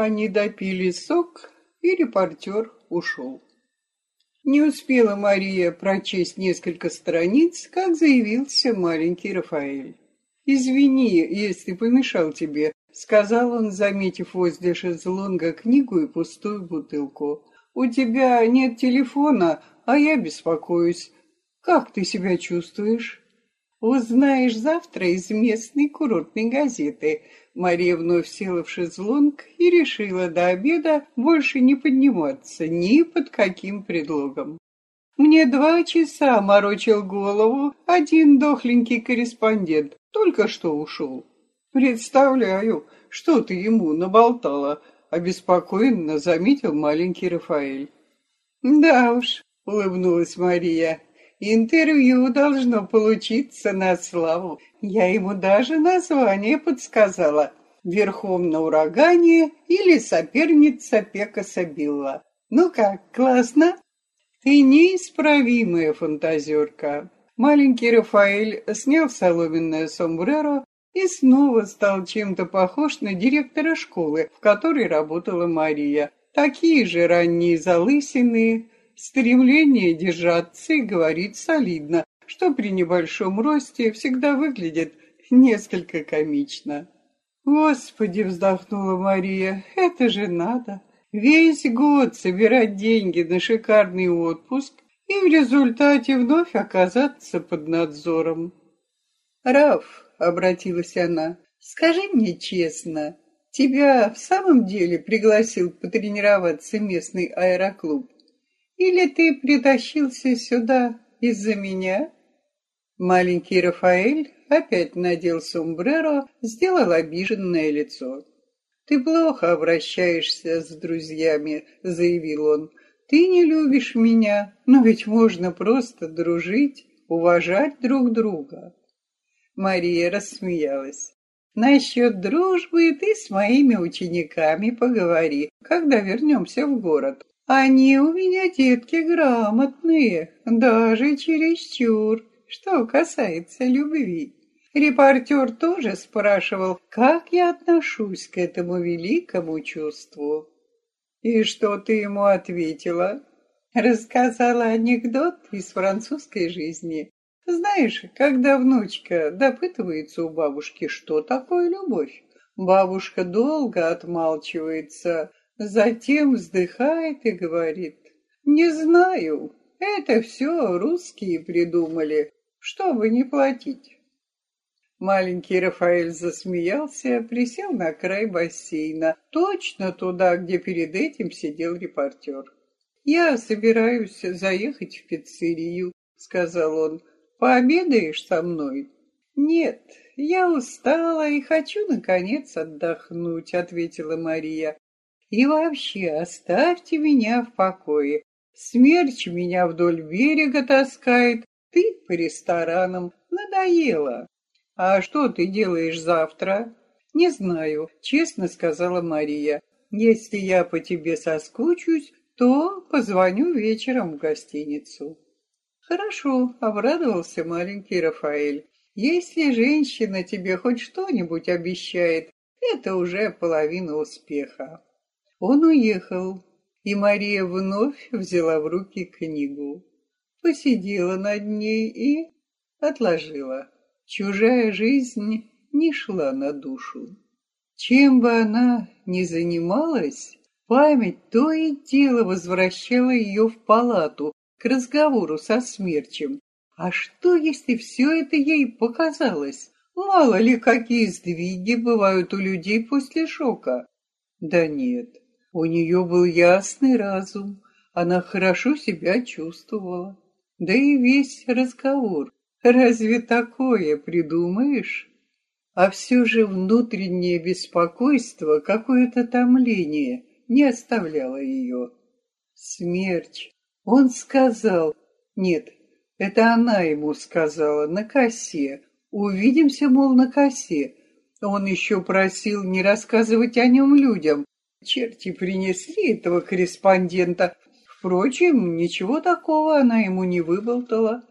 Они допили сок, и репортер ушел. Не успела Мария прочесть несколько страниц, как заявился маленький Рафаэль. «Извини, если помешал тебе», — сказал он, заметив возле шезлонга книгу и пустую бутылку. «У тебя нет телефона, а я беспокоюсь. Как ты себя чувствуешь?» «Узнаешь завтра из местной курортной газеты». Мария вновь села в шезлонг и решила до обеда больше не подниматься ни под каким предлогом. Мне два часа морочил голову один дохленький корреспондент, только что ушел. Представляю, что ты ему наболтала, обеспокоенно заметил маленький Рафаэль. Да уж, улыбнулась Мария, интервью должно получиться на славу. Я ему даже название подсказала. Верхом на урагане или соперница Пека Сабилла. Ну как, классно? Ты неисправимая фантазерка. Маленький Рафаэль снял соломенное сомбреро и снова стал чем-то похож на директора школы, в которой работала Мария. Такие же ранние залысины, стремление держаться и говорить солидно, что при небольшом росте всегда выглядит несколько комично. «Господи!» — вздохнула Мария. «Это же надо!» весь год собирать деньги на шикарный отпуск и в результате вновь оказаться под надзором. «Раф», — обратилась она, — «скажи мне честно, тебя в самом деле пригласил потренироваться местный аэроклуб? Или ты притащился сюда из-за меня?» Маленький Рафаэль опять надел сомбреро, сделал обиженное лицо. «Ты плохо обращаешься с друзьями», — заявил он. «Ты не любишь меня, но ведь можно просто дружить, уважать друг друга». Мария рассмеялась. «Насчет дружбы ты с моими учениками поговори, когда вернемся в город. Они у меня детки грамотные, даже чересчур, что касается любви». Репортер тоже спрашивал, как я отношусь к этому великому чувству. И что ты ему ответила? Рассказала анекдот из французской жизни. Знаешь, когда внучка допытывается у бабушки, что такое любовь, бабушка долго отмалчивается, затем вздыхает и говорит, «Не знаю, это все русские придумали, чтобы не платить». Маленький Рафаэль засмеялся, присел на край бассейна, точно туда, где перед этим сидел репортер. «Я собираюсь заехать в пиццерию», — сказал он. «Пообедаешь со мной?» «Нет, я устала и хочу, наконец, отдохнуть», — ответила Мария. «И вообще оставьте меня в покое. Смерч меня вдоль берега таскает, ты по ресторанам. Надоело». «А что ты делаешь завтра?» «Не знаю», — честно сказала Мария. «Если я по тебе соскучусь, то позвоню вечером в гостиницу». «Хорошо», — обрадовался маленький Рафаэль. «Если женщина тебе хоть что-нибудь обещает, это уже половина успеха». Он уехал, и Мария вновь взяла в руки книгу, посидела над ней и отложила. Чужая жизнь не шла на душу. Чем бы она ни занималась, память то и дело возвращала ее в палату к разговору со смерчем. А что, если все это ей показалось? Мало ли, какие сдвиги бывают у людей после шока. Да нет, у нее был ясный разум, она хорошо себя чувствовала. Да и весь разговор Разве такое придумаешь? А все же внутреннее беспокойство, какое-то томление не оставляло ее. Смерч. Он сказал... Нет, это она ему сказала, на косе. Увидимся, мол, на косе. Он еще просил не рассказывать о нем людям. Черти принесли этого корреспондента. Впрочем, ничего такого она ему не выболтала.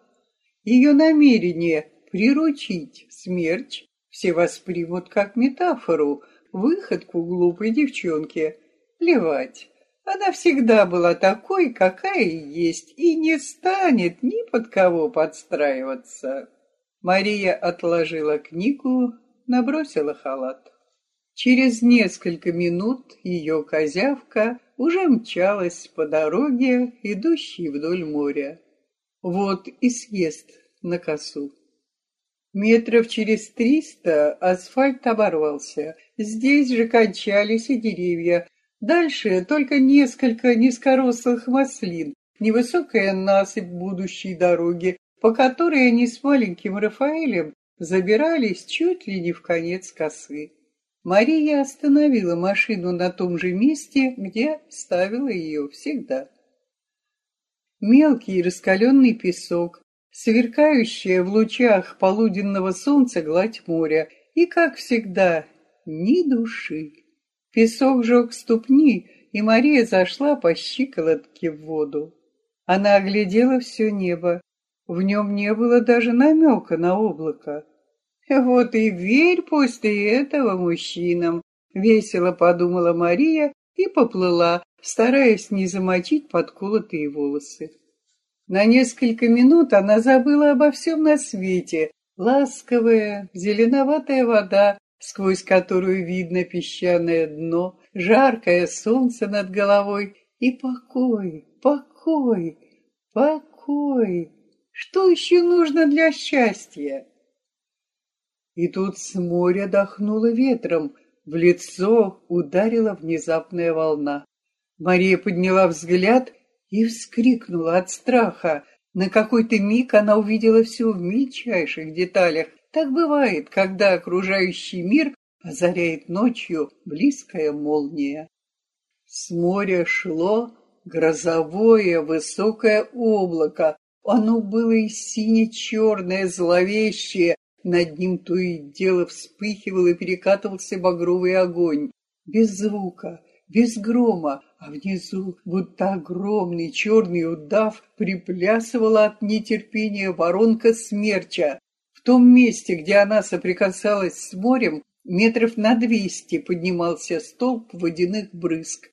Ее намерение приручить смерч все воспримут как метафору, выходку глупой девчонки. Плевать. Она всегда была такой, какая есть, и не станет ни под кого подстраиваться. Мария отложила книгу, набросила халат. Через несколько минут ее козявка уже мчалась по дороге, идущей вдоль моря. Вот и съезд на косу. Метров через триста асфальт оборвался. Здесь же кончались и деревья. Дальше только несколько низкорослых маслин, невысокая насыпь будущей дороги, по которой они с маленьким Рафаэлем забирались чуть ли не в конец косы. Мария остановила машину на том же месте, где ставила ее всегда. Мелкий раскаленный песок, сверкающая в лучах полуденного солнца гладь моря, и, как всегда, ни души. Песок жег ступни, и Мария зашла по щиколотке в воду. Она оглядела все небо. В нем не было даже намека на облако. Вот и верь после этого мужчинам, весело подумала Мария и поплыла, стараясь не замочить подколотые волосы. На несколько минут она забыла обо всем на свете. Ласковая, зеленоватая вода, сквозь которую видно песчаное дно, жаркое солнце над головой и покой, покой, покой. Что еще нужно для счастья? И тут с моря дохнуло ветром, в лицо ударила внезапная волна. Мария подняла взгляд и вскрикнула от страха. На какой-то миг она увидела все в мельчайших деталях. Так бывает, когда окружающий мир озаряет ночью близкая молния. С моря шло грозовое высокое облако. Оно было и сине-черное, зловещее, над ним то и дело вспыхивал и перекатывался багровый огонь. Без звука, без грома, а внизу, будто огромный черный удав, приплясывала от нетерпения воронка смерча. В том месте, где она соприкасалась с морем, метров на двести поднимался столб водяных брызг.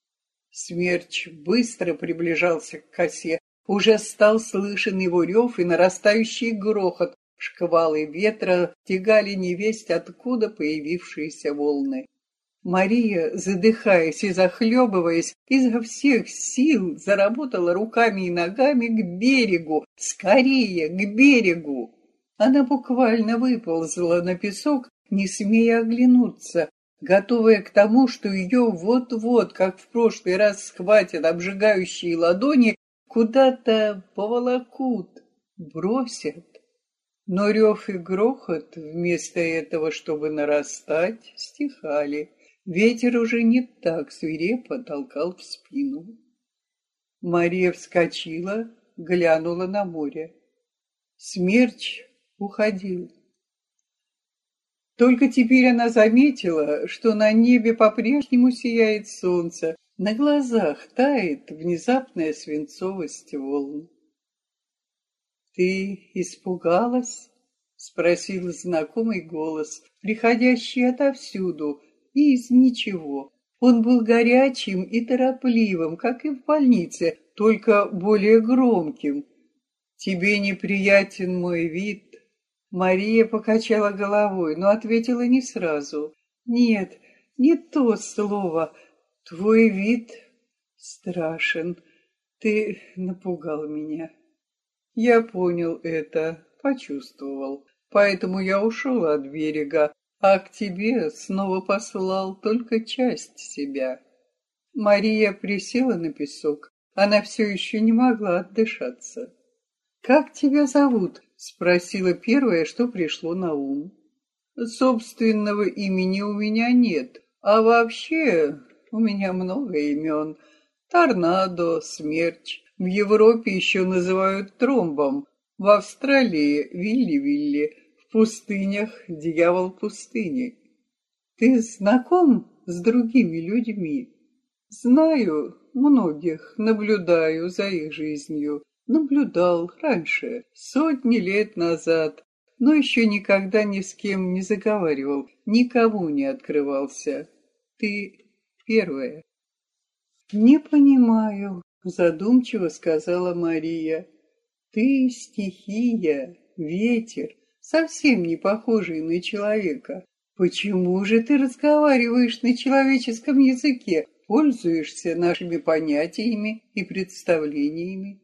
Смерч быстро приближался к косе. Уже стал слышен его рев и нарастающий грохот, Шквалы ветра тягали невесть, откуда появившиеся волны. Мария, задыхаясь и захлебываясь, изо всех сил заработала руками и ногами к берегу, скорее, к берегу. Она буквально выползла на песок, не смея оглянуться, готовая к тому, что ее вот-вот, как в прошлый раз схватят обжигающие ладони, куда-то поволокут, бросят. Но рев и грохот, вместо этого, чтобы нарастать, стихали. Ветер уже не так свирепо толкал в спину. Мария вскочила, глянула на море. Смерч уходил. Только теперь она заметила, что на небе по-прежнему сияет солнце, на глазах тает внезапная свинцовость волн. «Ты испугалась?» — спросил знакомый голос, приходящий отовсюду и из ничего. Он был горячим и торопливым, как и в больнице, только более громким. «Тебе неприятен мой вид?» Мария покачала головой, но ответила не сразу. «Нет, не то слово. Твой вид страшен. Ты напугал меня». Я понял это, почувствовал. Поэтому я ушел от берега, а к тебе снова послал только часть себя. Мария присела на песок. Она все еще не могла отдышаться. «Как тебя зовут?» — спросила первое, что пришло на ум. «Собственного имени у меня нет, а вообще у меня много имен. Торнадо, Смерч, в Европе еще называют тромбом, в Австралии – Вилли-Вилли, в пустынях – дьявол пустыни. Ты знаком с другими людьми? Знаю многих, наблюдаю за их жизнью. Наблюдал раньше, сотни лет назад, но еще никогда ни с кем не заговаривал, никому не открывался. Ты первая. Не понимаю, задумчиво сказала Мария. Ты стихия, ветер, совсем не похожий на человека. Почему же ты разговариваешь на человеческом языке, пользуешься нашими понятиями и представлениями?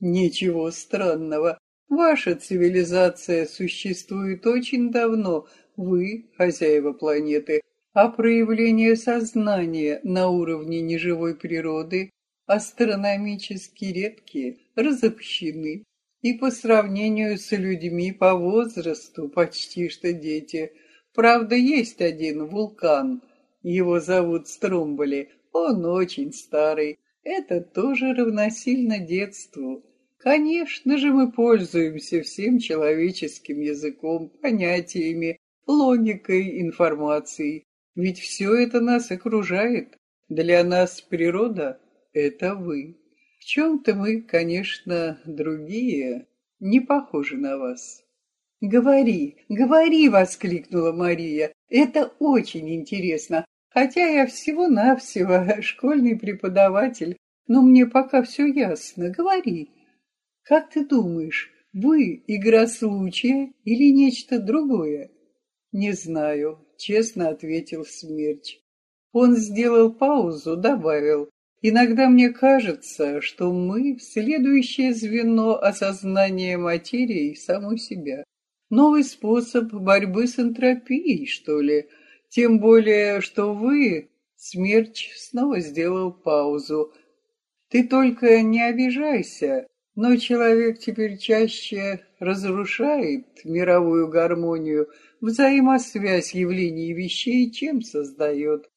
Ничего странного. Ваша цивилизация существует очень давно. Вы хозяева планеты, а проявление сознания на уровне неживой природы астрономически редкие, разобщены. И по сравнению с людьми по возрасту почти что дети. Правда, есть один вулкан, его зовут Стромболи, он очень старый. Это тоже равносильно детству. Конечно же, мы пользуемся всем человеческим языком, понятиями, логикой, информацией. Ведь все это нас окружает. Для нас природа — это вы. В чем-то мы, конечно, другие, не похожи на вас. «Говори, говори!» — воскликнула Мария. «Это очень интересно. Хотя я всего-навсего школьный преподаватель, но мне пока все ясно. Говори!» Как ты думаешь, вы игра случая или нечто другое? Не знаю, честно ответил Смерч. Он сделал паузу, добавил. Иногда мне кажется, что мы следующее звено осознания материи саму себя. Новый способ борьбы с энтропией, что ли. Тем более, что вы... Смерч снова сделал паузу. Ты только не обижайся. Но человек теперь чаще разрушает мировую гармонию, взаимосвязь явлений и вещей, чем создает.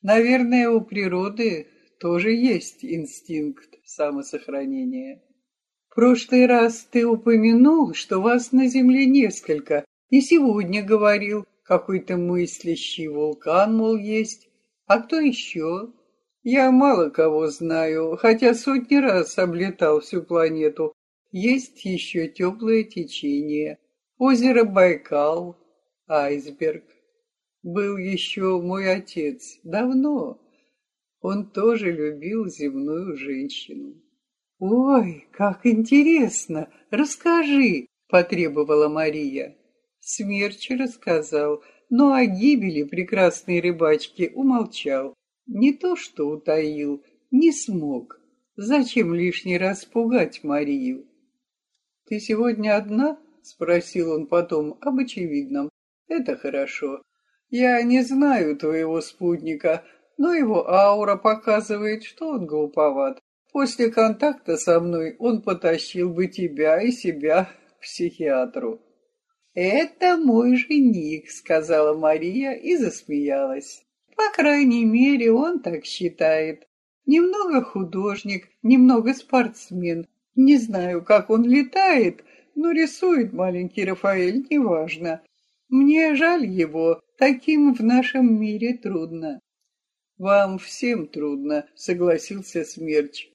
Наверное, у природы тоже есть инстинкт самосохранения. В прошлый раз ты упомянул, что вас на Земле несколько, и сегодня говорил, какой-то мыслящий вулкан, мол, есть. А кто еще? Я мало кого знаю, хотя сотни раз облетал всю планету. Есть еще теплое течение, озеро Байкал, айсберг. Был еще мой отец, давно. Он тоже любил земную женщину. «Ой, как интересно! Расскажи!» — потребовала Мария. Смерч рассказал, но о гибели прекрасной рыбачки умолчал. Не то что утаил, не смог. Зачем лишний раз пугать Марию? «Ты сегодня одна?» — спросил он потом об очевидном. «Это хорошо. Я не знаю твоего спутника, но его аура показывает, что он глуповат. После контакта со мной он потащил бы тебя и себя к психиатру». «Это мой жених», — сказала Мария и засмеялась. По крайней мере, он так считает. Немного художник, немного спортсмен. Не знаю, как он летает, но рисует маленький Рафаэль, неважно. Мне жаль его, таким в нашем мире трудно. Вам всем трудно, согласился Смерч.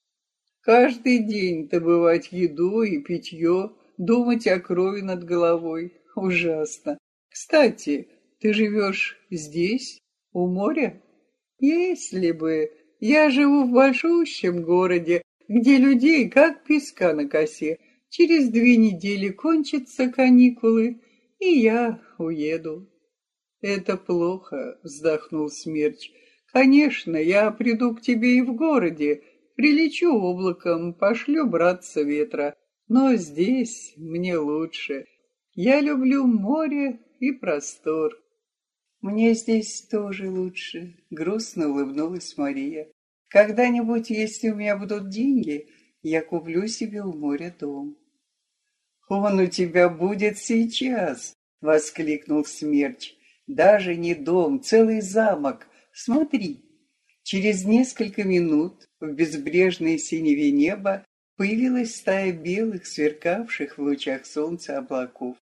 Каждый день добывать еду и питье, думать о крови над головой. Ужасно. Кстати, ты живешь здесь? У моря? Если бы. Я живу в большущем городе, где людей как песка на косе. Через две недели кончатся каникулы, и я уеду. Это плохо, вздохнул Смерч. Конечно, я приду к тебе и в городе, прилечу облаком, пошлю браться ветра. Но здесь мне лучше. Я люблю море и простор. Мне здесь тоже лучше, грустно улыбнулась Мария. Когда-нибудь, если у меня будут деньги, я куплю себе у моря дом. Он у тебя будет сейчас, воскликнул Смерч. Даже не дом, целый замок. Смотри. Через несколько минут в безбрежной синеве неба появилась стая белых, сверкавших в лучах солнца облаков.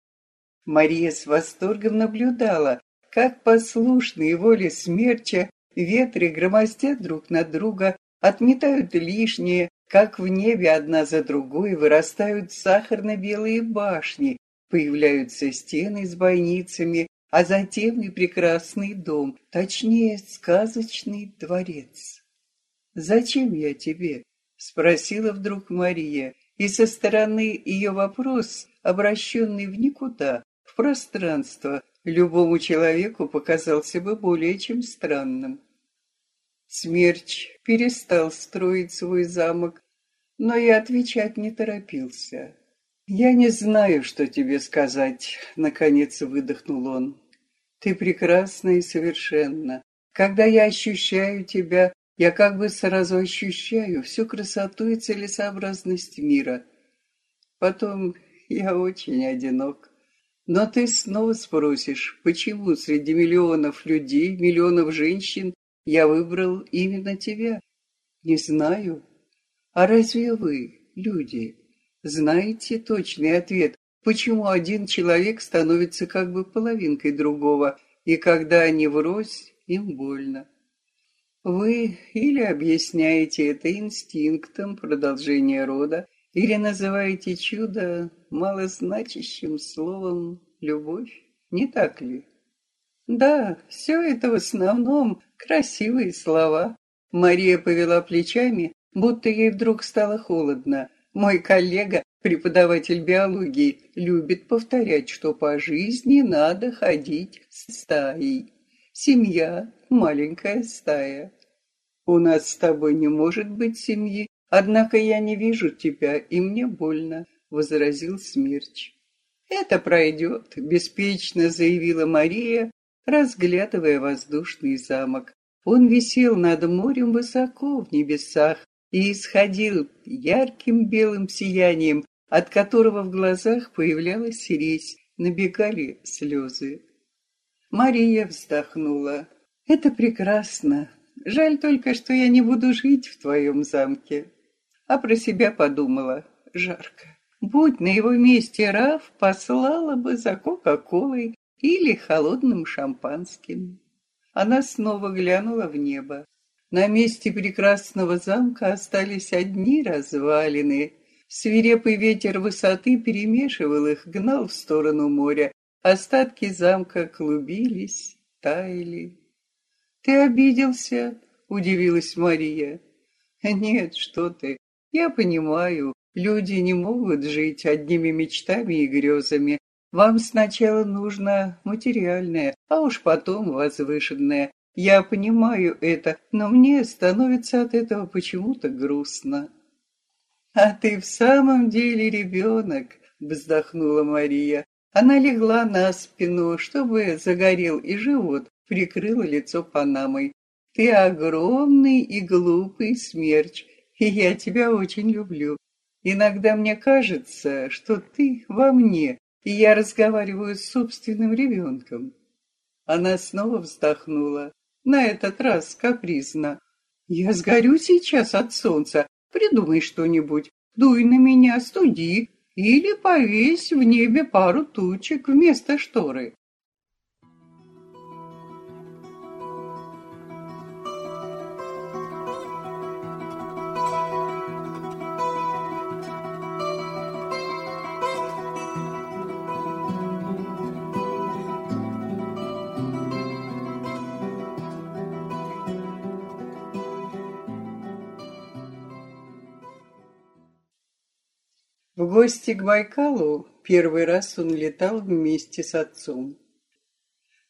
Мария с восторгом наблюдала, как послушные воле смерча ветры громоздят друг на друга, отметают лишнее, как в небе одна за другой вырастают сахарно-белые башни, появляются стены с бойницами, а затем и прекрасный дом, точнее, сказочный дворец. «Зачем я тебе?» — спросила вдруг Мария, и со стороны ее вопрос, обращенный в никуда, в пространство, любому человеку показался бы более чем странным. Смерч перестал строить свой замок, но и отвечать не торопился. «Я не знаю, что тебе сказать», — наконец выдохнул он. «Ты прекрасна и совершенна. Когда я ощущаю тебя, я как бы сразу ощущаю всю красоту и целесообразность мира. Потом я очень одинок. Но ты снова спросишь, почему среди миллионов людей, миллионов женщин я выбрал именно тебя? Не знаю. А разве вы, люди, знаете точный ответ, почему один человек становится как бы половинкой другого, и когда они врозь, им больно? Вы или объясняете это инстинктом продолжения рода, или называете чудо малозначащим словом «любовь», не так ли? Да, все это в основном красивые слова. Мария повела плечами, будто ей вдруг стало холодно. Мой коллега, преподаватель биологии, любит повторять, что по жизни надо ходить стаей. Семья — маленькая стая. У нас с тобой не может быть семьи, Однако я не вижу тебя, и мне больно, — возразил Смерч. Это пройдет, — беспечно заявила Мария, разглядывая воздушный замок. Он висел над морем высоко в небесах и исходил ярким белым сиянием, от которого в глазах появлялась резь, набегали слезы. Мария вздохнула. «Это прекрасно. Жаль только, что я не буду жить в твоем замке а про себя подумала. Жарко. Будь на его месте Раф, послала бы за Кока-Колой или холодным шампанским. Она снова глянула в небо. На месте прекрасного замка остались одни развалины. Свирепый ветер высоты перемешивал их, гнал в сторону моря. Остатки замка клубились, таяли. «Ты обиделся?» — удивилась Мария. «Нет, что ты. Я понимаю, люди не могут жить одними мечтами и грезами. Вам сначала нужно материальное, а уж потом возвышенное. Я понимаю это, но мне становится от этого почему-то грустно. А ты в самом деле ребенок, вздохнула Мария. Она легла на спину, чтобы загорел и живот, прикрыла лицо панамой. Ты огромный и глупый смерч, и я тебя очень люблю. Иногда мне кажется, что ты во мне, и я разговариваю с собственным ребенком. Она снова вздохнула, на этот раз капризно. Я сгорю сейчас от солнца, придумай что-нибудь, дуй на меня, студи, или повесь в небе пару тучек вместо шторы. Гости к Байкалу первый раз он летал вместе с отцом.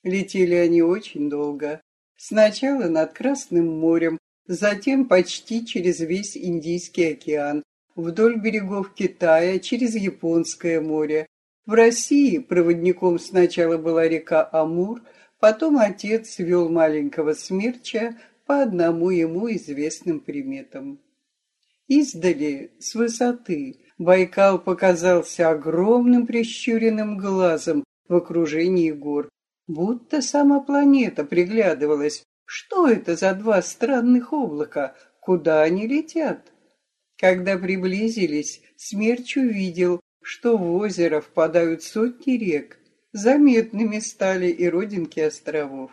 Летели они очень долго. Сначала над Красным морем, затем почти через весь Индийский океан, вдоль берегов Китая, через Японское море. В России проводником сначала была река Амур, потом отец вел маленького смерча по одному ему известным приметам. Издали, с высоты, Байкал показался огромным прищуренным глазом в окружении гор, будто сама планета приглядывалась. Что это за два странных облака? Куда они летят? Когда приблизились, Смерч увидел, что в озеро впадают сотни рек. Заметными стали и родинки островов.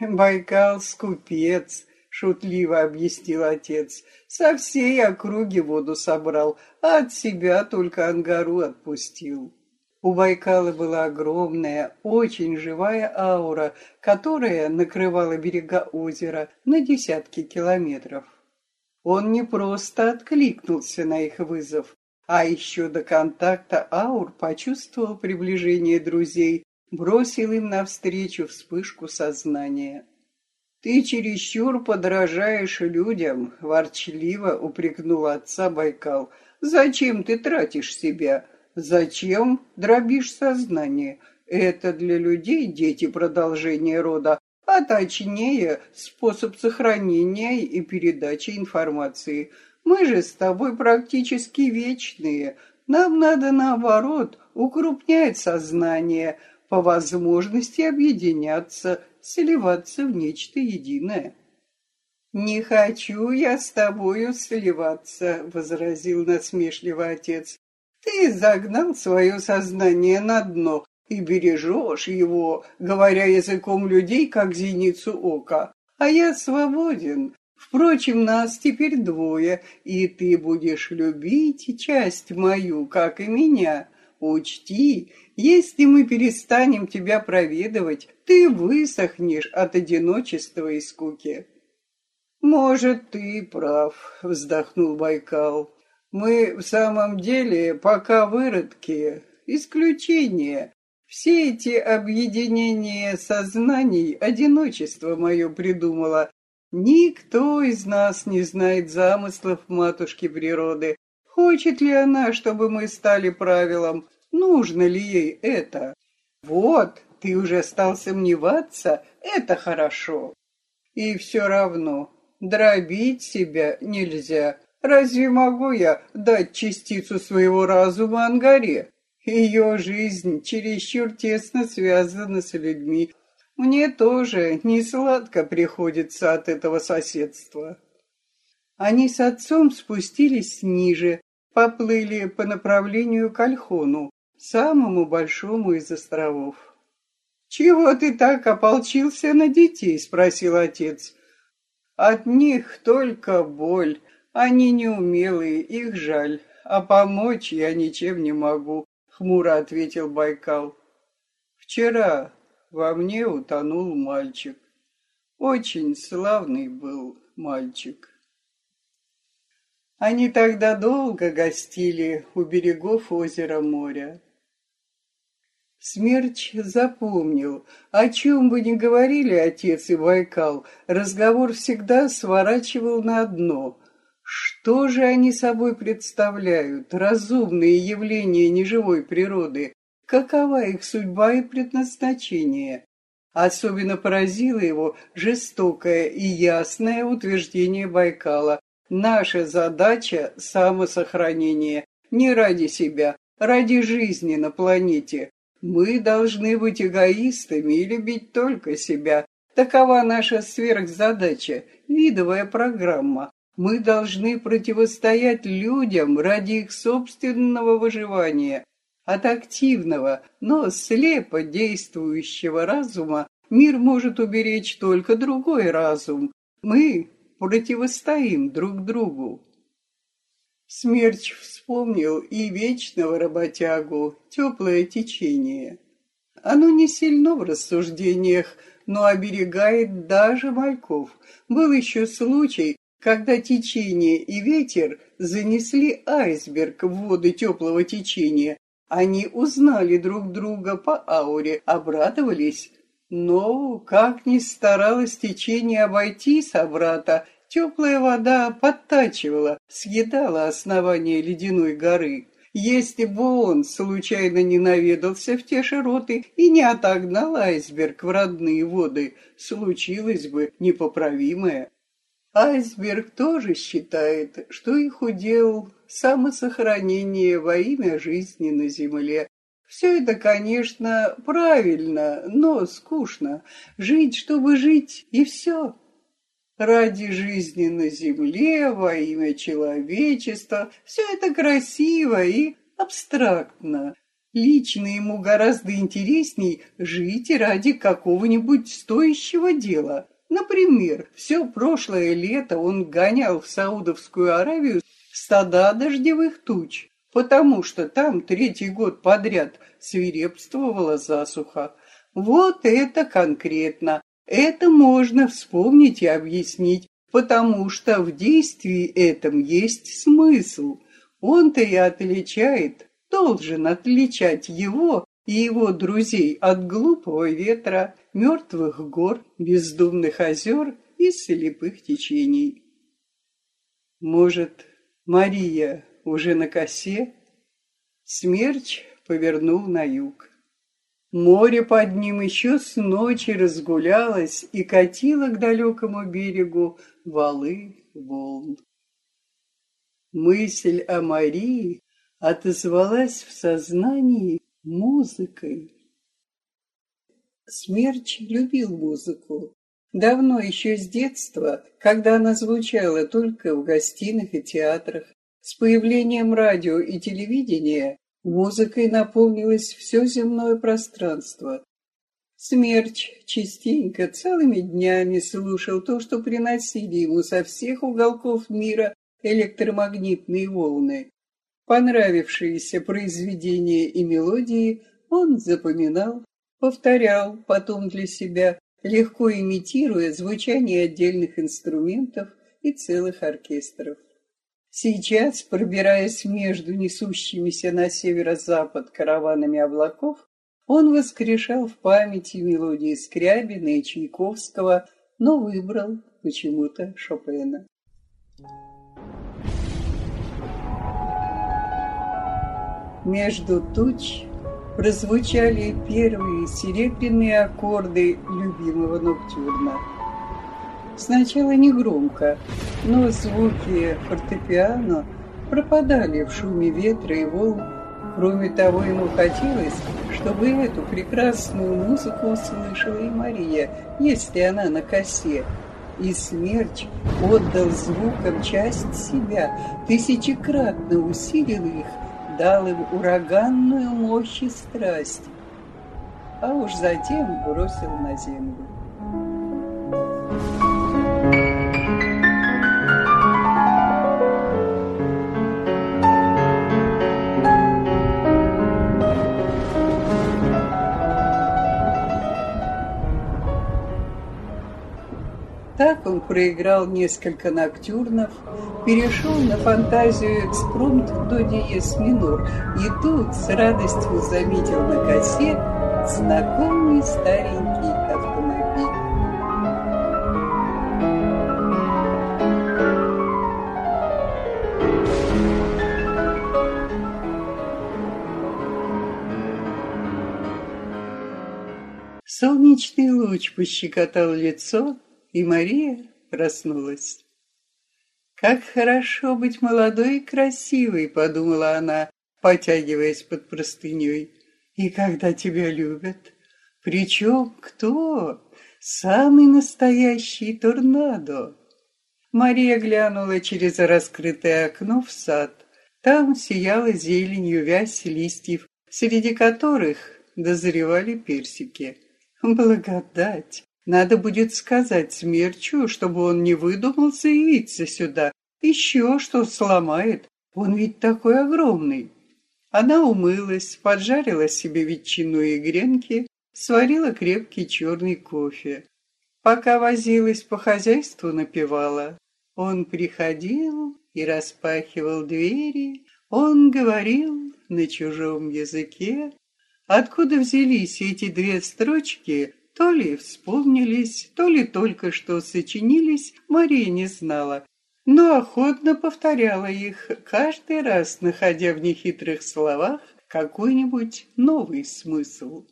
Байкал — скупец, шутливо объяснил отец. Со всей округи воду собрал, а от себя только ангару отпустил. У Байкала была огромная, очень живая аура, которая накрывала берега озера на десятки километров. Он не просто откликнулся на их вызов, а еще до контакта аур почувствовал приближение друзей, бросил им навстречу вспышку сознания. «Ты чересчур подражаешь людям», — ворчливо упрекнул отца Байкал. «Зачем ты тратишь себя? Зачем дробишь сознание? Это для людей дети продолжения рода, а точнее способ сохранения и передачи информации. Мы же с тобой практически вечные. Нам надо наоборот укрупнять сознание, по возможности объединяться, сливаться в нечто единое. «Не хочу я с тобою сливаться», — возразил насмешливо отец. Ты загнал свое сознание на дно и бережешь его, говоря языком людей, как зеницу ока. А я свободен. Впрочем, нас теперь двое, и ты будешь любить часть мою, как и меня. Учти, если мы перестанем тебя проведывать, ты высохнешь от одиночества и скуки. Может, ты прав, вздохнул Байкал. Мы в самом деле пока выродки, исключение. Все эти объединения сознаний одиночество мое придумало. Никто из нас не знает замыслов матушки природы. Хочет ли она, чтобы мы стали правилом? Нужно ли ей это? Вот, ты уже стал сомневаться, это хорошо. И все равно, дробить себя нельзя. Разве могу я дать частицу своего разума Ангаре? Ее жизнь чересчур тесно связана с людьми. Мне тоже не сладко приходится от этого соседства. Они с отцом спустились ниже, поплыли по направлению к Альхону, самому большому из островов. «Чего ты так ополчился на детей?» — спросил отец. «От них только боль», они неумелые, их жаль, а помочь я ничем не могу, хмуро ответил Байкал. Вчера во мне утонул мальчик. Очень славный был мальчик. Они тогда долго гостили у берегов озера моря. Смерч запомнил, о чем бы ни говорили отец и Байкал, разговор всегда сворачивал на одно что же они собой представляют, разумные явления неживой природы? Какова их судьба и предназначение? Особенно поразило его жестокое и ясное утверждение Байкала. Наша задача – самосохранение. Не ради себя, ради жизни на планете. Мы должны быть эгоистами и любить только себя. Такова наша сверхзадача, видовая программа. Мы должны противостоять людям ради их собственного выживания. От активного, но слепо действующего разума мир может уберечь только другой разум. Мы противостоим друг другу. Смерч вспомнил и вечного работягу, теплое течение. Оно не сильно в рассуждениях, но оберегает даже мальков. Был еще случай, когда течение и ветер занесли айсберг в воды теплого течения, они узнали друг друга по ауре, обрадовались. Но, как ни старалось течение обойти собрата, теплая вода подтачивала, съедала основание ледяной горы. Если бы он случайно не наведался в те широты и не отогнал айсберг в родные воды, случилось бы непоправимое. Айсберг тоже считает, что их удел самосохранение во имя жизни на Земле. Все это, конечно, правильно, но скучно. Жить, чтобы жить, и все. Ради жизни на Земле, во имя человечества, все это красиво и абстрактно. Лично ему гораздо интересней жить ради какого-нибудь стоящего дела – Например, все прошлое лето он гонял в Саудовскую Аравию стада дождевых туч. потому что там третий год подряд свирепствовала засуха. Вот это конкретно. Это можно вспомнить и объяснить, потому что в действии этом есть смысл. Он-то и отличает, должен отличать его и его друзей от глупого ветра, мертвых гор, бездумных озер и слепых течений. Может, Мария уже на косе? Смерч повернул на юг. Море под ним еще с ночи разгулялось и катило к далекому берегу валы волн. Мысль о Марии отозвалась в сознании музыкой. Смерч любил музыку. Давно еще с детства, когда она звучала только в гостиных и театрах, с появлением радио и телевидения музыкой наполнилось все земное пространство. Смерч частенько целыми днями слушал то, что приносили ему со всех уголков мира электромагнитные волны. Понравившиеся произведения и мелодии он запоминал, повторял потом для себя, легко имитируя звучание отдельных инструментов и целых оркестров. Сейчас, пробираясь между несущимися на северо-запад караванами облаков, он воскрешал в памяти мелодии Скрябина и Чайковского, но выбрал почему-то Шопена. Между туч прозвучали первые серебряные аккорды любимого ноктюрна. Сначала негромко, но звуки фортепиано пропадали в шуме ветра и волн. Кроме того, ему хотелось, чтобы эту прекрасную музыку услышала и Мария, если она на косе. И смерч отдал звукам часть себя, тысячекратно усилил их, дал им ураганную мощь и страсть, а уж затем бросил на землю. Так он проиграл несколько ноктюрнов, перешел на фантазию экспромт до диез минор, и тут с радостью заметил на косе знакомый старенький автомобиль. Солнечный луч пощекотал лицо, и Мария проснулась. «Как хорошо быть молодой и красивой», — подумала она, потягиваясь под простыней. «И когда тебя любят, причем кто? Самый настоящий торнадо». Мария глянула через раскрытое окно в сад. Там сияла зеленью вязь листьев, среди которых дозревали персики. Благодать! Надо будет сказать Смерчу, чтобы он не выдумал заявиться сюда. Еще что сломает. Он ведь такой огромный. Она умылась, поджарила себе ветчину и гренки, сварила крепкий черный кофе. Пока возилась по хозяйству, напевала. Он приходил и распахивал двери, он говорил на чужом языке. Откуда взялись эти две строчки, то ли вспомнились, то ли только что сочинились, Мария не знала, но охотно повторяла их, каждый раз находя в нехитрых словах какой-нибудь новый смысл.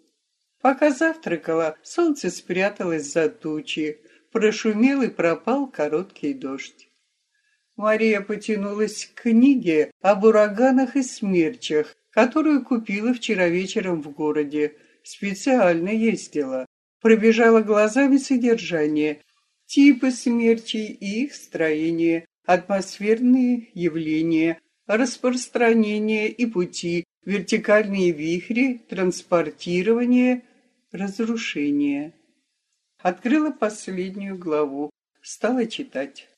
Пока завтракала, солнце спряталось за тучи, прошумел и пропал короткий дождь. Мария потянулась к книге об ураганах и смерчах, которую купила вчера вечером в городе. Специально ездила пробежала глазами содержание, типы смерчей и их строение, атмосферные явления, распространение и пути, вертикальные вихри, транспортирование, разрушение. Открыла последнюю главу, стала читать.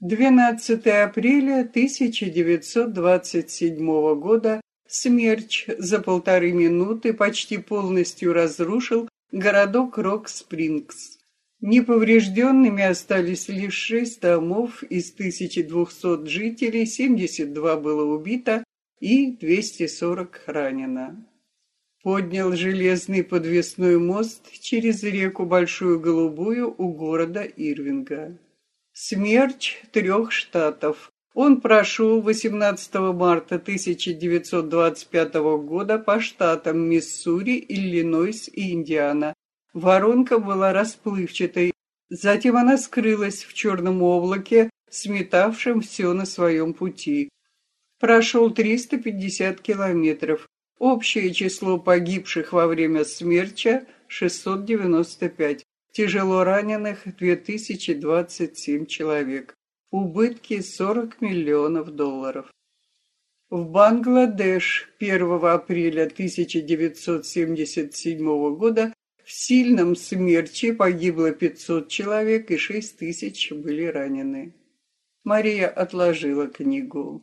12 апреля 1927 года Смерч за полторы минуты почти полностью разрушил городок Рок-Спрингс. Неповрежденными остались лишь шесть домов из 1200 жителей, 72 было убито и 240 ранено. Поднял железный подвесной мост через реку Большую Голубую у города Ирвинга. Смерч трех штатов. Он прошел 18 марта 1925 года по штатам Миссури, Иллинойс и Индиана. Воронка была расплывчатой. Затем она скрылась в черном облаке, сметавшем все на своем пути. Прошел 350 километров. Общее число погибших во время смерча – 695. Тяжело раненых 2027 человек. Убытки 40 миллионов долларов. В Бангладеш 1 апреля 1977 года в сильном смерче погибло 500 человек и 6 тысяч были ранены. Мария отложила книгу.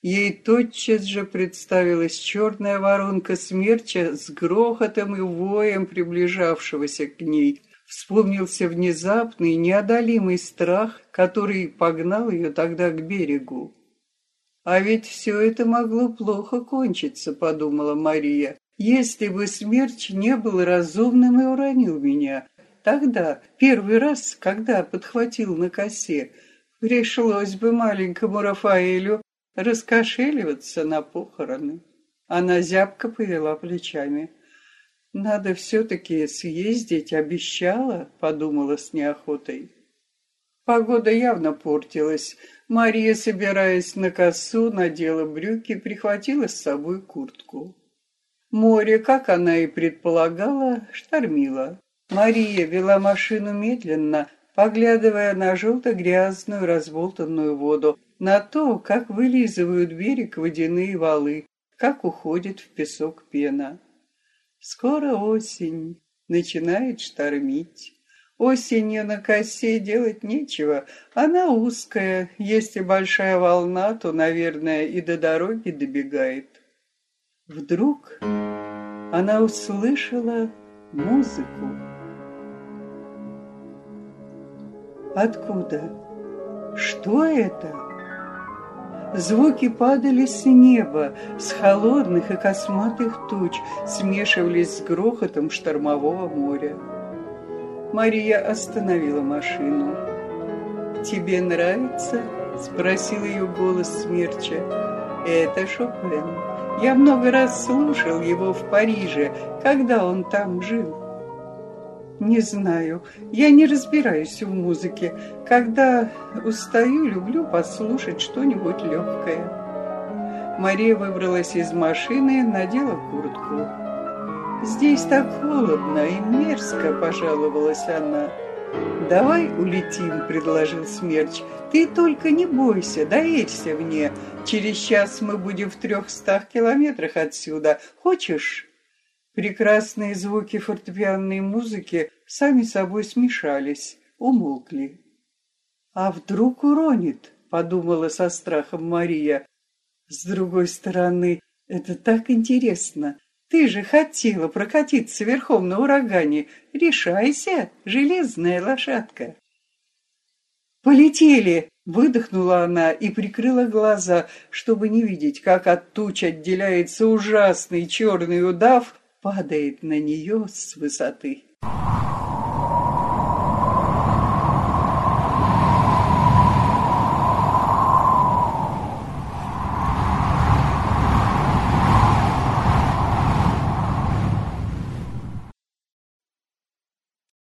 Ей тотчас же представилась черная воронка смерча с грохотом и воем приближавшегося к ней, Вспомнился внезапный, неодолимый страх, который погнал ее тогда к берегу. «А ведь все это могло плохо кончиться», — подумала Мария, «если бы смерч не был разумным и уронил меня. Тогда, первый раз, когда подхватил на косе, пришлось бы маленькому Рафаэлю раскошеливаться на похороны». Она зябко повела плечами. Надо все-таки съездить, обещала, подумала с неохотой. Погода явно портилась. Мария, собираясь на косу, надела брюки, прихватила с собой куртку. Море, как она и предполагала, штормило. Мария вела машину медленно, поглядывая на желто-грязную разболтанную воду, на то, как вылизывают берег водяные валы, как уходит в песок пена. Скоро осень, начинает штормить. Осенью на косе делать нечего, она узкая, если большая волна, то, наверное, и до дороги добегает. Вдруг она услышала музыку. Откуда? Что это? Звуки падали с неба, с холодных и косматых туч, смешивались с грохотом штормового моря. Мария остановила машину. «Тебе нравится?» — спросил ее голос смерча. «Это Шопен. Я много раз слушал его в Париже, когда он там жил». Не знаю. Я не разбираюсь в музыке. Когда устаю, люблю послушать что-нибудь легкое. Мария выбралась из машины, надела куртку. «Здесь так холодно и мерзко», — пожаловалась она. «Давай улетим», — предложил Смерч. «Ты только не бойся, доверься мне. Через час мы будем в трехстах километрах отсюда. Хочешь?» Прекрасные звуки фортепианной музыки сами собой смешались, умолкли. «А вдруг уронит?» — подумала со страхом Мария. «С другой стороны, это так интересно. Ты же хотела прокатиться верхом на урагане. Решайся, железная лошадка!» «Полетели!» — выдохнула она и прикрыла глаза, чтобы не видеть, как от туч отделяется ужасный черный удав падает на нее с высоты.